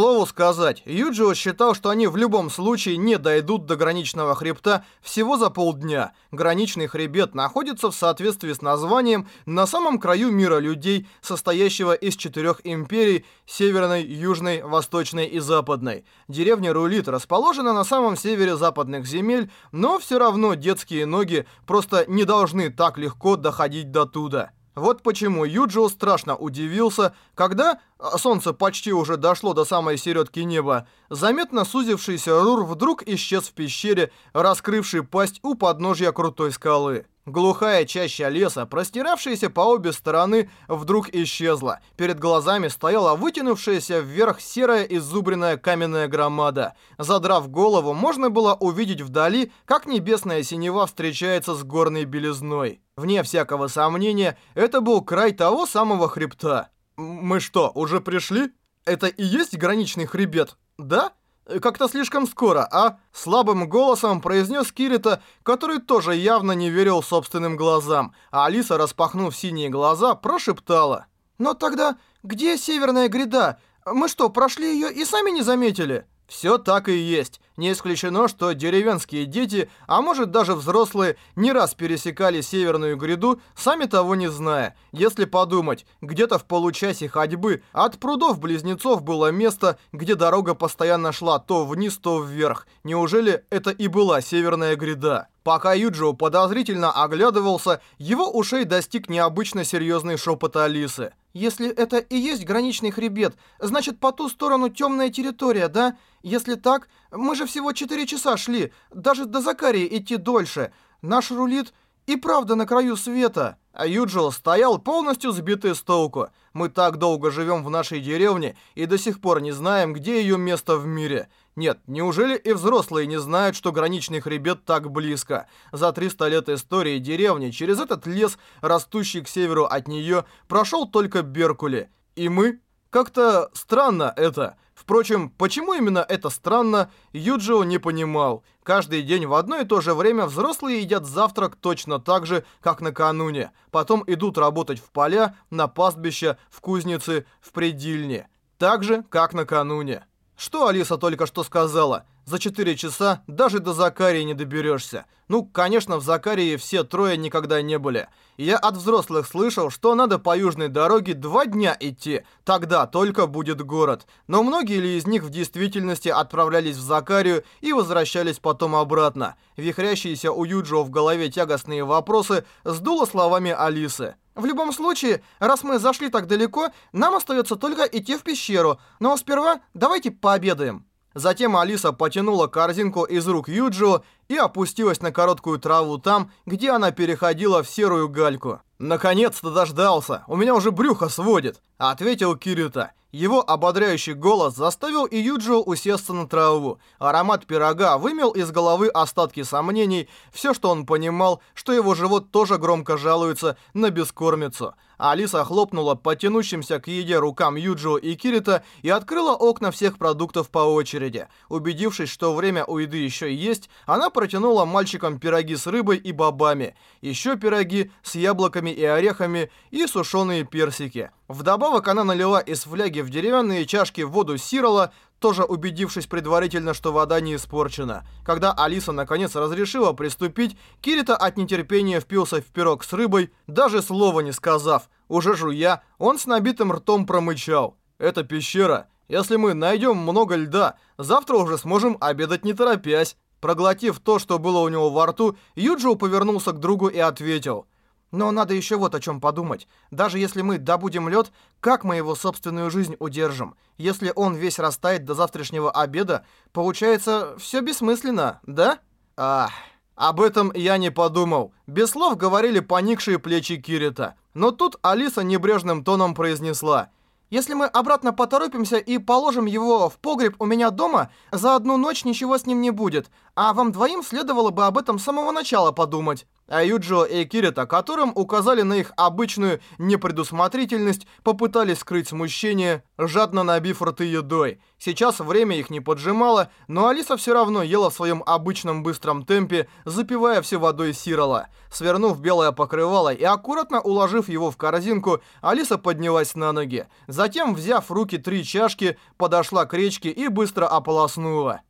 слову сказать, Юджио считал, что они в любом случае не дойдут до граничного хребта всего за полдня. Граничный хребет находится в соответствии с названием на самом краю мира людей, состоящего из четырех империй – Северной, Южной, Восточной и Западной. Деревня Рулит расположена на самом севере западных земель, но все равно детские ноги просто не должны так легко доходить до туда. Вот почему Юджио страшно удивился, когда солнце почти уже дошло до самой середки неба. Заметно сузившийся Рур вдруг исчез в пещере, раскрывший пасть у подножья крутой скалы. Глухая чаща леса, простиравшаяся по обе стороны, вдруг исчезла. Перед глазами стояла вытянувшаяся вверх серая изубренная каменная громада. Задрав голову, можно было увидеть вдали, как небесная синева встречается с горной белизной. Вне всякого сомнения, это был край того самого хребта. «Мы что, уже пришли? Это и есть граничный хребет, да?» как-то слишком скоро, а?» Слабым голосом произнес Кирита, который тоже явно не верил собственным глазам, а Алиса, распахнув синие глаза, прошептала. «Но тогда где Северная гряда? Мы что, прошли ее и сами не заметили?» Все так и есть. Не исключено, что деревенские дети, а может даже взрослые, не раз пересекали Северную гряду, сами того не зная. Если подумать, где-то в получасе ходьбы от прудов-близнецов было место, где дорога постоянно шла то вниз, то вверх. Неужели это и была Северная гряда? Пока Юджио подозрительно оглядывался, его ушей достиг необычно серьезный шепот Алисы. «Если это и есть граничный хребет, значит по ту сторону темная территория, да? Если так, мы же всего 4 часа шли, даже до Закарии идти дольше. Наш рулит и правда на краю света». А Юджио стоял полностью сбитый с толку. Мы так долго живем в нашей деревне и до сих пор не знаем, где ее место в мире. Нет, неужели и взрослые не знают, что граничный хребет так близко? За 300 лет истории деревни через этот лес, растущий к северу от нее, прошел только Беркули. И мы? Как-то странно это. Впрочем, почему именно это странно, Юджио не понимал. Каждый день в одно и то же время взрослые едят завтрак точно так же, как накануне. Потом идут работать в поля, на пастбище, в кузнице, в предельне. Так же, как накануне. Что Алиса только что сказала? За 4 часа даже до Закарии не доберешься. Ну, конечно, в Закарии все трое никогда не были. Я от взрослых слышал, что надо по южной дороге два дня идти, тогда только будет город. Но многие ли из них в действительности отправлялись в Закарию и возвращались потом обратно? Вихрящиеся у Юджио в голове тягостные вопросы сдуло словами Алисы. В любом случае, раз мы зашли так далеко, нам остается только идти в пещеру. Но сперва давайте пообедаем. Затем Алиса потянула корзинку из рук Юджио и опустилась на короткую траву там, где она переходила в серую гальку. «Наконец-то дождался! У меня уже брюхо сводит!» — ответил Кирита. Его ободряющий голос заставил и Юджио усесться на траву. Аромат пирога вымел из головы остатки сомнений. Все, что он понимал, что его живот тоже громко жалуется на бескормицу. Алиса хлопнула по тянущимся к еде рукам Юджио и Кирита и открыла окна всех продуктов по очереди. Убедившись, что время у еды еще есть, она протянула мальчикам пироги с рыбой и бобами, еще пироги с яблоками и орехами и сушеные персики. Вдобавок она налила из фляги в деревянные чашки воду сирола, тоже убедившись предварительно, что вода не испорчена. Когда Алиса наконец разрешила приступить, Кирита от нетерпения впился в пирог с рыбой, даже слова не сказав. Уже жуя, он с набитым ртом промычал. «Это пещера. Если мы найдем много льда, завтра уже сможем обедать не торопясь». Проглотив то, что было у него во рту, Юджио повернулся к другу и ответил. Но надо еще вот о чем подумать. Даже если мы добудем лед, как мы его собственную жизнь удержим? Если он весь растает до завтрашнего обеда, получается, все бессмысленно, да? Ах, об этом я не подумал. Без слов говорили поникшие плечи Кирита. Но тут Алиса небрежным тоном произнесла. Если мы обратно поторопимся и положим его в погреб у меня дома, за одну ночь ничего с ним не будет. А вам двоим следовало бы об этом с самого начала подумать. А Юджио и Кирита, которым указали на их обычную непредусмотрительность, попытались скрыть смущение, жадно набив рты едой. Сейчас время их не поджимало, но Алиса все равно ела в своем обычном быстром темпе, запивая все водой сирола. Свернув белое покрывало и аккуратно уложив его в корзинку, Алиса поднялась на ноги. Затем, взяв в руки три чашки, подошла к речке и быстро ополоснула.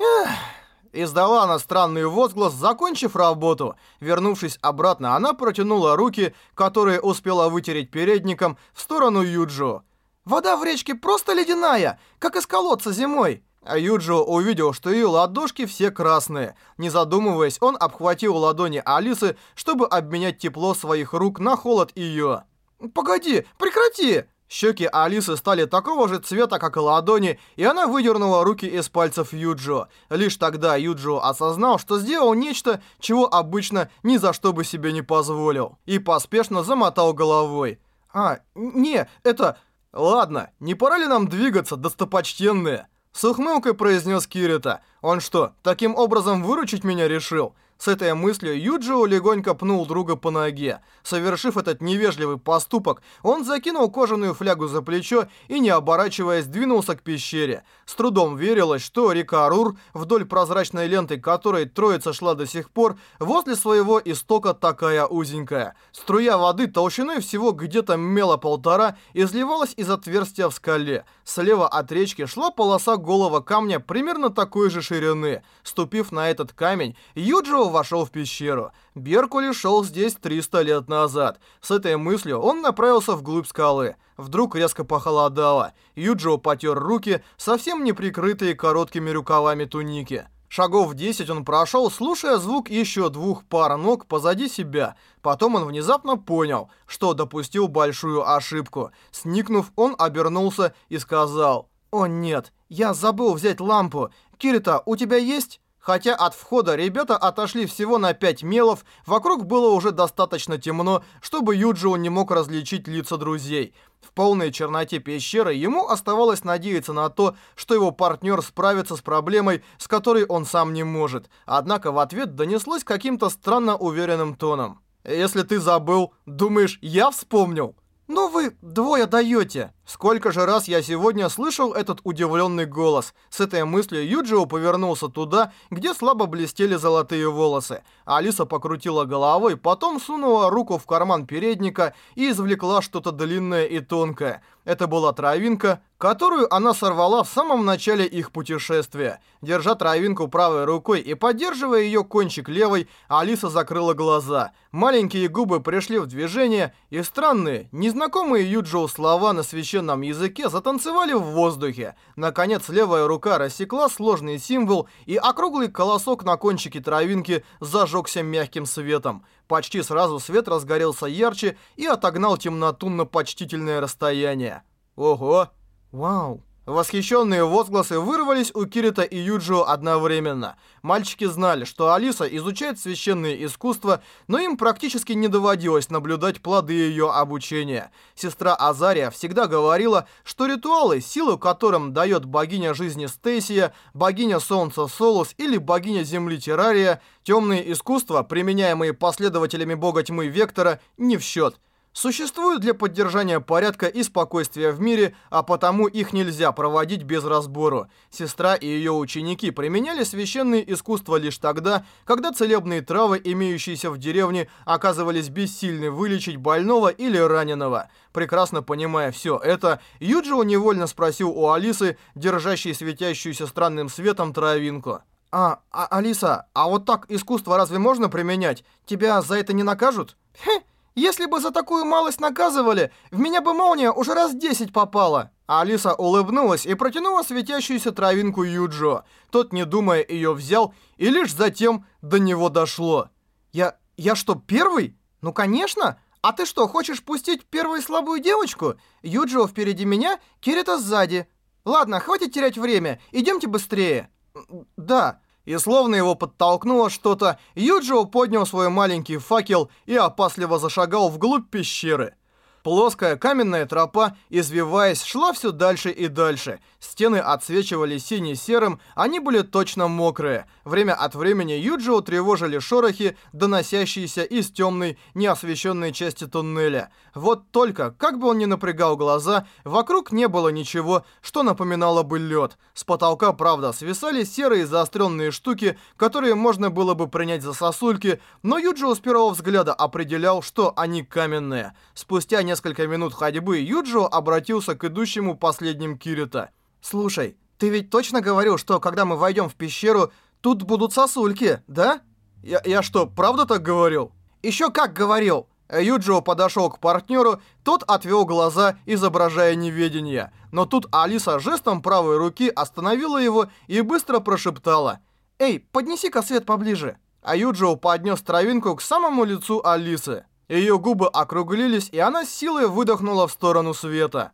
Эх... Издала она странный возглас, закончив работу. Вернувшись обратно, она протянула руки, которые успела вытереть передником, в сторону Юджо. «Вода в речке просто ледяная, как из колодца зимой!» А Юджо увидел, что ее ладошки все красные. Не задумываясь, он обхватил ладони Алисы, чтобы обменять тепло своих рук на холод ее. «Погоди, прекрати!» Щеки Алисы стали такого же цвета, как и ладони, и она выдернула руки из пальцев Юджо. Лишь тогда Юджо осознал, что сделал нечто, чего обычно ни за что бы себе не позволил. И поспешно замотал головой. «А, не, это... Ладно, не пора ли нам двигаться, достопочтенные?» С ухмылкой произнес Кирита. «Он что, таким образом выручить меня решил?» С этой мыслью Юджио легонько пнул друга по ноге. Совершив этот невежливый поступок, он закинул кожаную флягу за плечо и, не оборачиваясь, двинулся к пещере. С трудом верилось, что река Рур, вдоль прозрачной ленты которой троица шла до сих пор, возле своего истока такая узенькая. Струя воды толщиной всего где-то мела полтора изливалась из отверстия в скале. Слева от речки шла полоса голого камня примерно такой же ширины. Ступив на этот камень, Юджио вошел в пещеру. Беркули шел здесь 300 лет назад. С этой мыслью он направился вглубь скалы. Вдруг резко похолодало. Юджио потер руки, совсем не прикрытые короткими рукавами туники. Шагов 10 он прошел, слушая звук еще двух пар ног позади себя. Потом он внезапно понял, что допустил большую ошибку. Сникнув, он обернулся и сказал, «О нет, я забыл взять лампу. Кирита, у тебя есть?» Хотя от входа ребята отошли всего на 5 мелов, вокруг было уже достаточно темно, чтобы Юджио не мог различить лица друзей. В полной черноте пещеры ему оставалось надеяться на то, что его партнер справится с проблемой, с которой он сам не может. Однако в ответ донеслось каким-то странно уверенным тоном. «Если ты забыл, думаешь, я вспомнил?» «Ну вы двое даете!» Сколько же раз я сегодня слышал этот удивленный голос. С этой мыслью Юджио повернулся туда, где слабо блестели золотые волосы. Алиса покрутила головой, потом сунула руку в карман передника и извлекла что-то длинное и тонкое. Это была травинка, которую она сорвала в самом начале их путешествия. Держа травинку правой рукой и поддерживая ее кончик левой, Алиса закрыла глаза. Маленькие губы пришли в движение, и странные, незнакомые Юджио слова на священном языке затанцевали в воздухе. Наконец, левая рука рассекла сложный символ, и округлый колосок на кончике травинки зажегся мягким светом. Почти сразу свет разгорелся ярче и отогнал темноту на почтительное расстояние. Ого! Вау! Восхищенные возгласы вырвались у Кирита и Юджио одновременно. Мальчики знали, что Алиса изучает священные искусства, но им практически не доводилось наблюдать плоды ее обучения. Сестра Азария всегда говорила, что ритуалы, силу которым дает богиня жизни Стейсия, богиня солнца Солус или богиня земли Террария, темные искусства, применяемые последователями бога тьмы Вектора, не в счет – существуют для поддержания порядка и спокойствия в мире, а потому их нельзя проводить без разбору. Сестра и ее ученики применяли священные искусства лишь тогда, когда целебные травы, имеющиеся в деревне, оказывались бессильны вылечить больного или раненого. Прекрасно понимая все это, Юджио невольно спросил у Алисы, держащей светящуюся странным светом травинку. «А, а, Алиса, а вот так искусство разве можно применять? Тебя за это не накажут?» «Хе!» Если бы за такую малость наказывали, в меня бы молния уже раз десять попала. Алиса улыбнулась и протянула светящуюся травинку Юджо. Тот, не думая, ее взял, и лишь затем до него дошло. «Я... я что, первый? Ну, конечно! А ты что, хочешь пустить первую слабую девочку? Юджо впереди меня, Кирита сзади. Ладно, хватит терять время, идемте быстрее». «Да». И словно его подтолкнуло что-то, Юджио поднял свой маленький факел и опасливо зашагал вглубь пещеры. Плоская каменная тропа, извиваясь, шла все дальше и дальше. Стены отсвечивали сине-серым, они были точно мокрые. Время от времени Юджио тревожили шорохи, доносящиеся из темной, неосвещенной части туннеля. Вот только, как бы он ни напрягал глаза, вокруг не было ничего, что напоминало бы лед. С потолка, правда, свисали серые заостренные штуки, которые можно было бы принять за сосульки, но Юджио с первого взгляда определял, что они каменные. Спустя несколько минут ходьбы Юджио обратился к идущему последним Кирита. «Слушай, ты ведь точно говорил, что когда мы войдем в пещеру, тут будут сосульки, да?» «Я, я что, правда так говорил?» «Еще как говорил!» Юджио подошел к партнеру, тот отвел глаза, изображая неведение. Но тут Алиса жестом правой руки остановила его и быстро прошептала. «Эй, поднеси-ка свет поближе!» А Юджио поднес травинку к самому лицу Алисы. Ее губы округлились, и она с силой выдохнула в сторону света.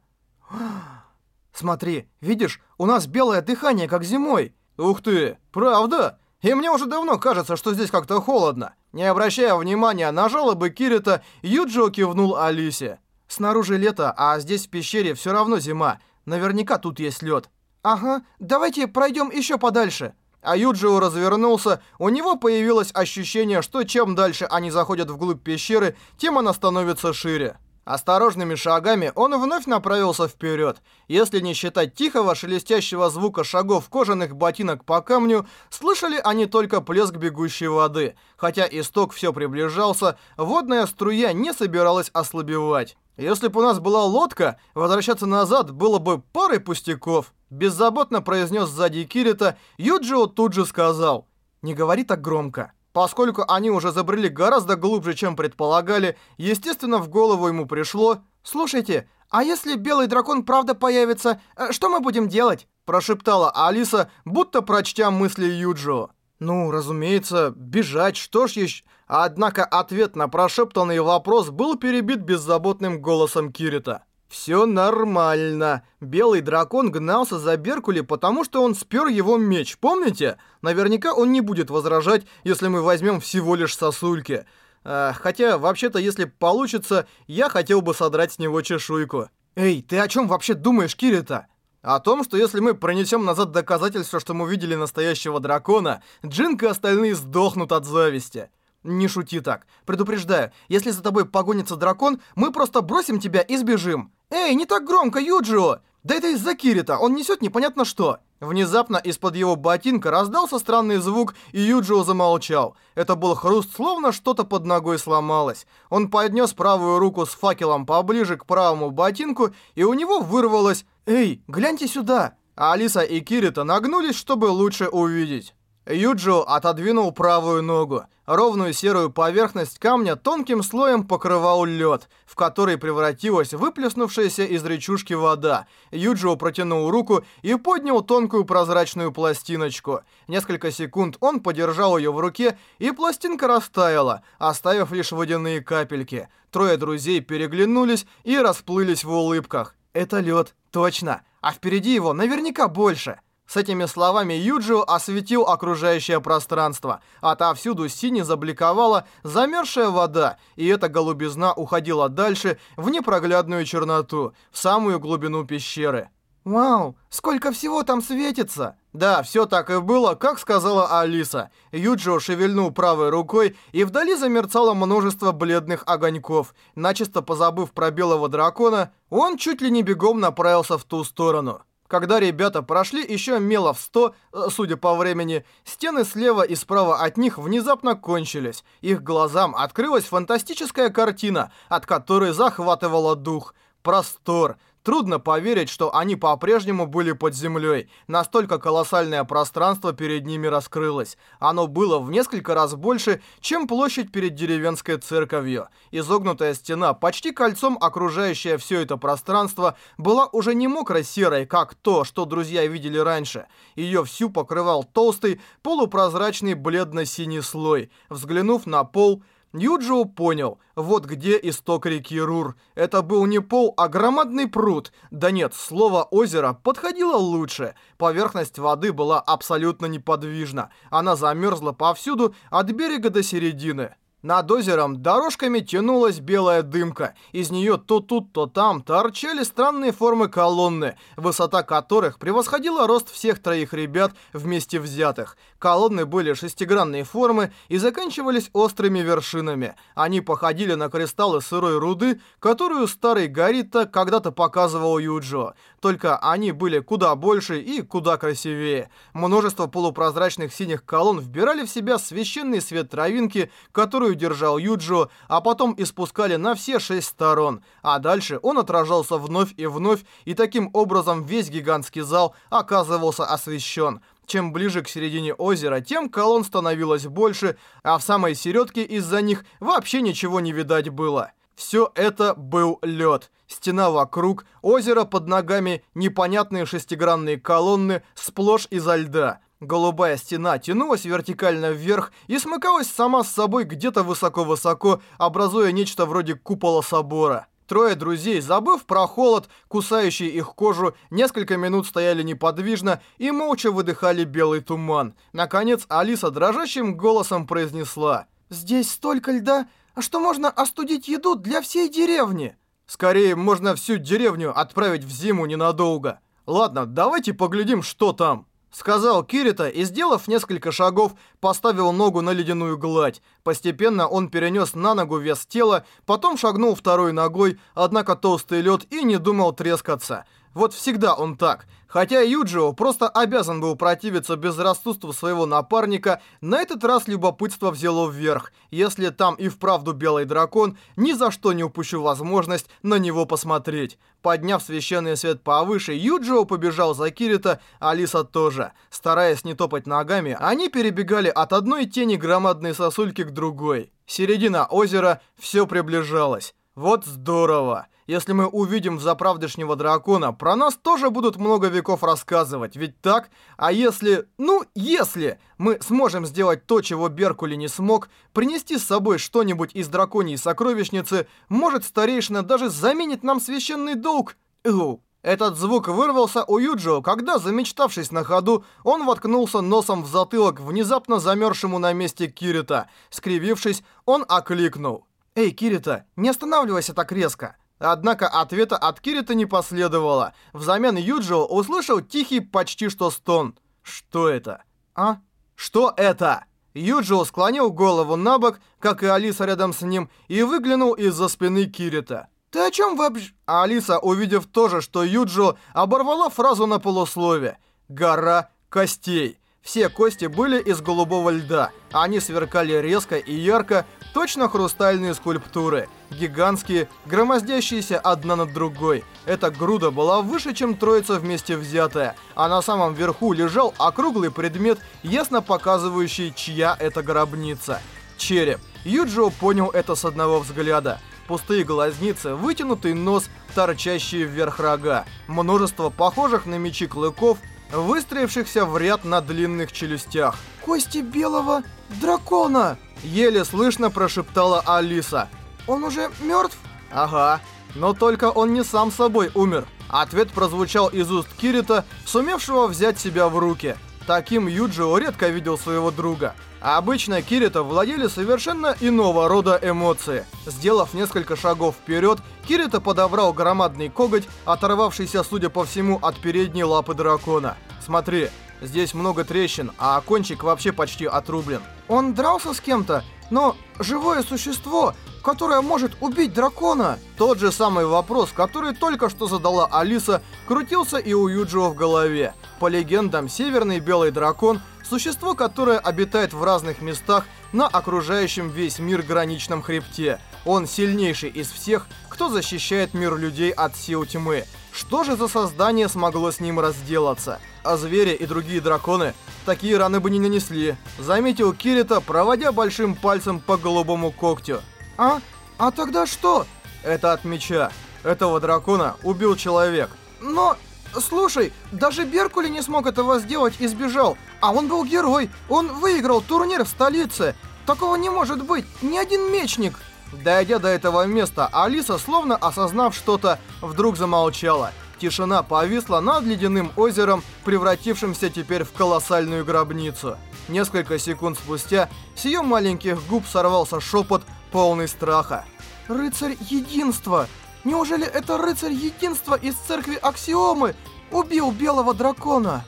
Смотри, видишь, у нас белое дыхание, как зимой. Ух ты, правда? И мне уже давно кажется, что здесь как-то холодно. Не обращая внимания на жалобы Кирита, Юджио кивнул Алисе. Снаружи лето, а здесь в пещере все равно зима. Наверняка тут есть лед. Ага, давайте пройдем еще подальше. А Юджио развернулся, у него появилось ощущение, что чем дальше они заходят вглубь пещеры, тем она становится шире. Осторожными шагами он вновь направился вперед. Если не считать тихого шелестящего звука шагов кожаных ботинок по камню, слышали они только плеск бегущей воды. Хотя исток все приближался, водная струя не собиралась ослабевать. Если бы у нас была лодка, возвращаться назад было бы парой пустяков. Беззаботно произнес сзади Кирита, Юджио тут же сказал. «Не говори так громко». Поскольку они уже забрели гораздо глубже, чем предполагали, естественно, в голову ему пришло «Слушайте, а если белый дракон правда появится, э, что мы будем делать?» Прошептала Алиса, будто прочтя мысли Юджио. Ну, разумеется, бежать, что ж еще... Однако ответ на прошептанный вопрос был перебит беззаботным голосом Кирита. Все нормально. Белый дракон гнался за Беркули, потому что он спер его меч, помните? Наверняка он не будет возражать, если мы возьмем всего лишь сосульки. А, хотя, вообще-то, если получится, я хотел бы содрать с него чешуйку. Эй, ты о чем вообще думаешь, Кирита? О том, что если мы пронесем назад доказательства, что мы видели настоящего дракона, Джинк и остальные сдохнут от зависти. Не шути так. Предупреждаю, если за тобой погонится дракон, мы просто бросим тебя и сбежим. «Эй, не так громко, Юджио! Да это из-за Кирита, он несет непонятно что!» Внезапно из-под его ботинка раздался странный звук, и Юджио замолчал. Это был хруст, словно что-то под ногой сломалось. Он поднес правую руку с факелом поближе к правому ботинку, и у него вырвалось «Эй, гляньте сюда!» Алиса и Кирита нагнулись, чтобы лучше увидеть. Юджио отодвинул правую ногу. Ровную серую поверхность камня тонким слоем покрывал лед, в который превратилась выплеснувшаяся из речушки вода. Юджио протянул руку и поднял тонкую прозрачную пластиночку. Несколько секунд он подержал ее в руке, и пластинка растаяла, оставив лишь водяные капельки. Трое друзей переглянулись и расплылись в улыбках. «Это лед, точно, а впереди его наверняка больше». С этими словами Юджио осветил окружающее пространство. Отовсюду сине забликовала замерзшая вода, и эта голубизна уходила дальше в непроглядную черноту, в самую глубину пещеры. «Вау, сколько всего там светится!» Да, все так и было, как сказала Алиса. Юджио шевельнул правой рукой, и вдали замерцало множество бледных огоньков. Начисто позабыв про белого дракона, он чуть ли не бегом направился в ту сторону. Когда ребята прошли еще мелов сто, э, судя по времени, стены слева и справа от них внезапно кончились. Их глазам открылась фантастическая картина, от которой захватывала дух. Простор, Трудно поверить, что они по-прежнему были под землей. Настолько колоссальное пространство перед ними раскрылось. Оно было в несколько раз больше, чем площадь перед деревенской церковью. Изогнутая стена, почти кольцом окружающая все это пространство, была уже не мокро-серой, как то, что друзья видели раньше. Ее всю покрывал толстый, полупрозрачный бледно-синий слой. Взглянув на пол, Юджио понял, вот где исток реки Рур. Это был не пол, а громадный пруд. Да нет, слово «озеро» подходило лучше. Поверхность воды была абсолютно неподвижна. Она замерзла повсюду, от берега до середины. Над озером дорожками тянулась белая дымка. Из нее то тут, то там торчали странные формы колонны, высота которых превосходила рост всех троих ребят вместе взятых. Колонны были шестигранной формы и заканчивались острыми вершинами. Они походили на кристаллы сырой руды, которую старый Гарита когда-то показывал Юджо. Только они были куда больше и куда красивее. Множество полупрозрачных синих колонн вбирали в себя священный свет травинки, которую держал Юджио, а потом испускали на все шесть сторон. А дальше он отражался вновь и вновь, и таким образом весь гигантский зал оказывался освещен. Чем ближе к середине озера, тем колонн становилось больше, а в самой середке из-за них вообще ничего не видать было. Все это был лед. Стена вокруг, озеро под ногами, непонятные шестигранные колонны, сплошь изо льда. Голубая стена тянулась вертикально вверх и смыкалась сама с собой где-то высоко-высоко, образуя нечто вроде купола собора. Трое друзей, забыв про холод, кусающий их кожу, несколько минут стояли неподвижно и молча выдыхали белый туман. Наконец, Алиса дрожащим голосом произнесла. «Здесь столько льда, что можно остудить еду для всей деревни». «Скорее, можно всю деревню отправить в зиму ненадолго. Ладно, давайте поглядим, что там». Сказал Кирита и, сделав несколько шагов, поставил ногу на ледяную гладь. Постепенно он перенес на ногу вес тела, потом шагнул второй ногой, однако толстый лед и не думал трескаться. Вот всегда он так. Хотя Юджио просто обязан был противиться безрассудству своего напарника, на этот раз любопытство взяло вверх. Если там и вправду белый дракон, ни за что не упущу возможность на него посмотреть. Подняв священный свет повыше, Юджио побежал за Кирита, Алиса тоже. Стараясь не топать ногами, они перебегали от одной тени громадной сосульки к другой. Середина озера, все приближалось. Вот здорово! Если мы увидим заправдышнего дракона, про нас тоже будут много веков рассказывать, ведь так? А если, ну, если мы сможем сделать то, чего Беркули не смог, принести с собой что-нибудь из драконьей сокровищницы, может старейшина даже заменит нам священный долг? Иу. Этот звук вырвался у Юджио, когда, замечтавшись на ходу, он воткнулся носом в затылок внезапно замерзшему на месте Кирита. Скривившись, он окликнул. «Эй, Кирита, не останавливайся так резко!» Однако ответа от Кирита не последовало. Взамен Юджио услышал тихий почти что стон. Что это? А? Что это? Юджио склонил голову на бок, как и Алиса рядом с ним, и выглянул из-за спины Кирита. «Ты о чем вообще?» А Алиса, увидев то же, что Юджио, оборвала фразу на полуслове. «Гора костей». Все кости были из голубого льда. Они сверкали резко и ярко, точно хрустальные скульптуры. Гигантские, громоздящиеся одна над другой. Эта груда была выше, чем троица вместе взятая, а на самом верху лежал округлый предмет, ясно показывающий, чья это гробница. Череп. Юджио понял это с одного взгляда. Пустые глазницы, вытянутый нос, торчащие вверх рога. Множество похожих на мечи клыков, выстроившихся в ряд на длинных челюстях. «Кости белого дракона!» Еле слышно прошептала Алиса. «Он уже мертв?» «Ага, но только он не сам собой умер». Ответ прозвучал из уст Кирита, сумевшего взять себя в руки. Таким Юджио редко видел своего друга. Обычно Кирита владели совершенно иного рода эмоции. Сделав несколько шагов вперед, Кирита подобрал громадный коготь, оторвавшийся, судя по всему, от передней лапы дракона. Смотри, здесь много трещин, а кончик вообще почти отрублен. Он дрался с кем-то, но живое существо, которое может убить дракона. Тот же самый вопрос, который только что задала Алиса, крутился и у Юджио в голове. По легендам, северный белый дракон Существо, которое обитает в разных местах на окружающем весь мир граничном хребте. Он сильнейший из всех, кто защищает мир людей от сил тьмы. Что же за создание смогло с ним разделаться? А звери и другие драконы такие раны бы не нанесли, заметил Кирита, проводя большим пальцем по голубому когтю. А? А тогда что? Это от меча. Этого дракона убил человек. Но Слушай, даже Беркули не смог этого сделать и сбежал. А он был герой. Он выиграл турнир в столице. Такого не может быть. Ни один мечник. Дойдя до этого места, Алиса, словно осознав что-то, вдруг замолчала. Тишина повисла над ледяным озером, превратившимся теперь в колоссальную гробницу. Несколько секунд спустя с ее маленьких губ сорвался шепот, полный страха. «Рыцарь Единства! Неужели это рыцарь Единства из церкви Аксиомы убил белого дракона?»